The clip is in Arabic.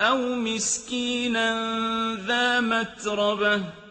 أَوْ مِسْكِينًا ذَا مَتْرَبَةٍ